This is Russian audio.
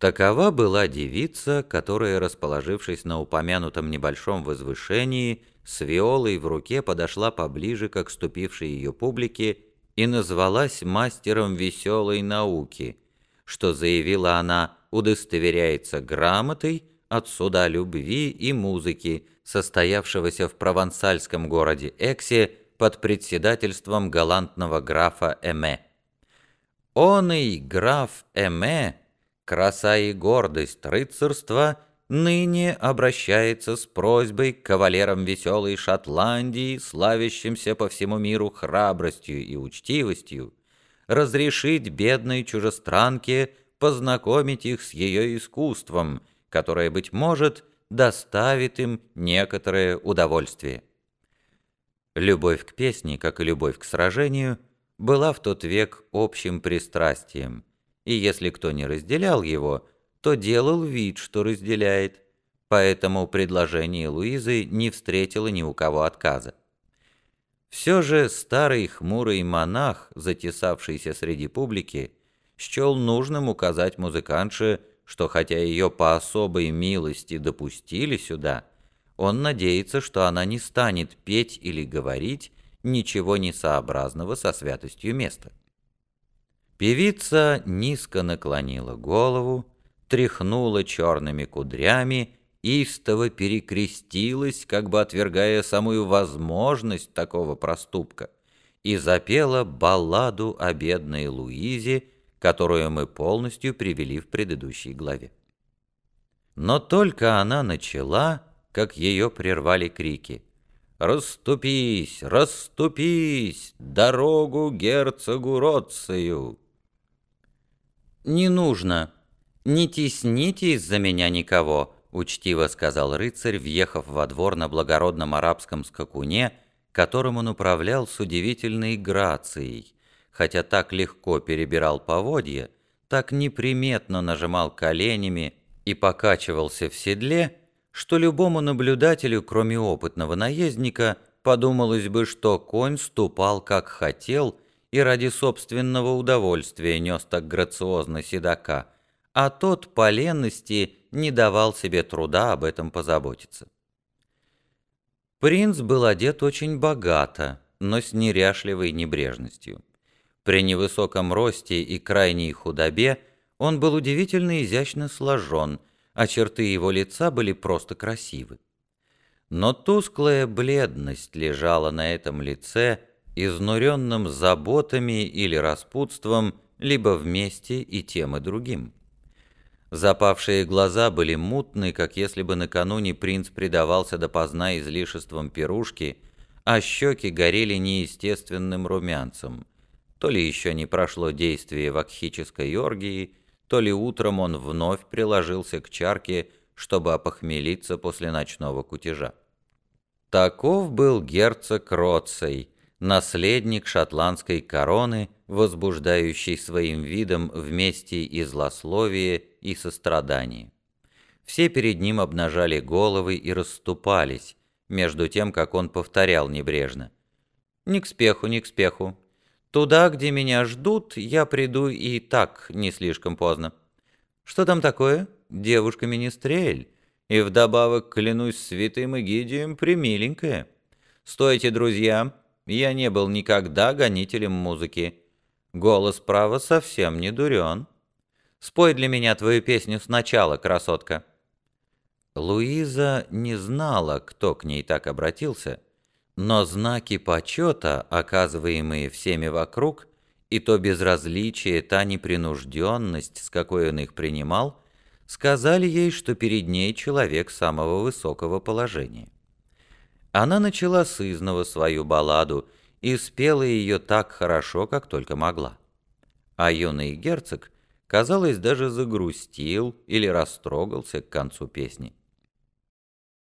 Такова была девица, которая, расположившись на упомянутом небольшом возвышении, с виолой в руке подошла поближе к отступившей ее публике и назвалась мастером веселой науки, что, заявила она, удостоверяется грамотой от суда любви и музыки, состоявшегося в провансальском городе Эксе под председательством галантного графа Эме. Он и граф Эме краса и гордость рыцарства, ныне обращается с просьбой к кавалерам веселой Шотландии, славящимся по всему миру храбростью и учтивостью, разрешить бедной чужестранке познакомить их с ее искусством, которое, быть может, доставит им некоторое удовольствие. Любовь к песне, как и любовь к сражению, была в тот век общим пристрастием – и если кто не разделял его, то делал вид, что разделяет, поэтому предложение Луизы не встретило ни у кого отказа. Все же старый хмурый монах, затесавшийся среди публики, счел нужным указать музыкантше, что хотя ее по особой милости допустили сюда, он надеется, что она не станет петь или говорить ничего несообразного со святостью места. Певица низко наклонила голову, тряхнула черными кудрями, истово перекрестилась, как бы отвергая самую возможность такого проступка, и запела балладу о бедной Луизе, которую мы полностью привели в предыдущей главе. Но только она начала, как ее прервали крики. «Раступись, раступись, дорогу герцогу Роцию!» «Не нужно. Не тесните из-за меня никого», — учтиво сказал рыцарь, въехав во двор на благородном арабском скакуне, которым он управлял с удивительной грацией, хотя так легко перебирал поводья, так неприметно нажимал коленями и покачивался в седле, что любому наблюдателю, кроме опытного наездника, подумалось бы, что конь ступал как хотел и ради собственного удовольствия нес так грациозно седока, а тот по ленности не давал себе труда об этом позаботиться. Принц был одет очень богато, но с неряшливой небрежностью. При невысоком росте и крайней худобе он был удивительно изящно сложен, а черты его лица были просто красивы. Но тусклая бледность лежала на этом лице, изнуренным заботами или распутством, либо вместе и тем и другим. Запавшие глаза были мутны, как если бы накануне принц предавался допоздна излишествам пирушки, а щеки горели неестественным румянцем. То ли еще не прошло действие вакхической оргии, то ли утром он вновь приложился к чарке, чтобы опохмелиться после ночного кутежа. Таков был герцог Роцей, наследник шотландской короны, возбуждающий своим видом вместе и злословие, и сострадание. Все перед ним обнажали головы и расступались, между тем, как он повторял небрежно. «Ни к спеху, ни к спеху. Туда, где меня ждут, я приду и так не слишком поздно. Что там такое? Девушка-министрель. И вдобавок, клянусь святым Эгидием, примиленькая. Стойте, друзья, я не был никогда гонителем музыки. Голос, право, совсем не дурен. Спой для меня твою песню сначала, красотка». Луиза не знала, кто к ней так обратился, но знаки почета, оказываемые всеми вокруг, и то безразличие, та непринужденность, с какой он их принимал, сказали ей, что перед ней человек самого высокого положения. Она начала с изного свою балладу и спела ее так хорошо, как только могла. А юный герцог, казалось, даже загрустил или растрогался к концу песни.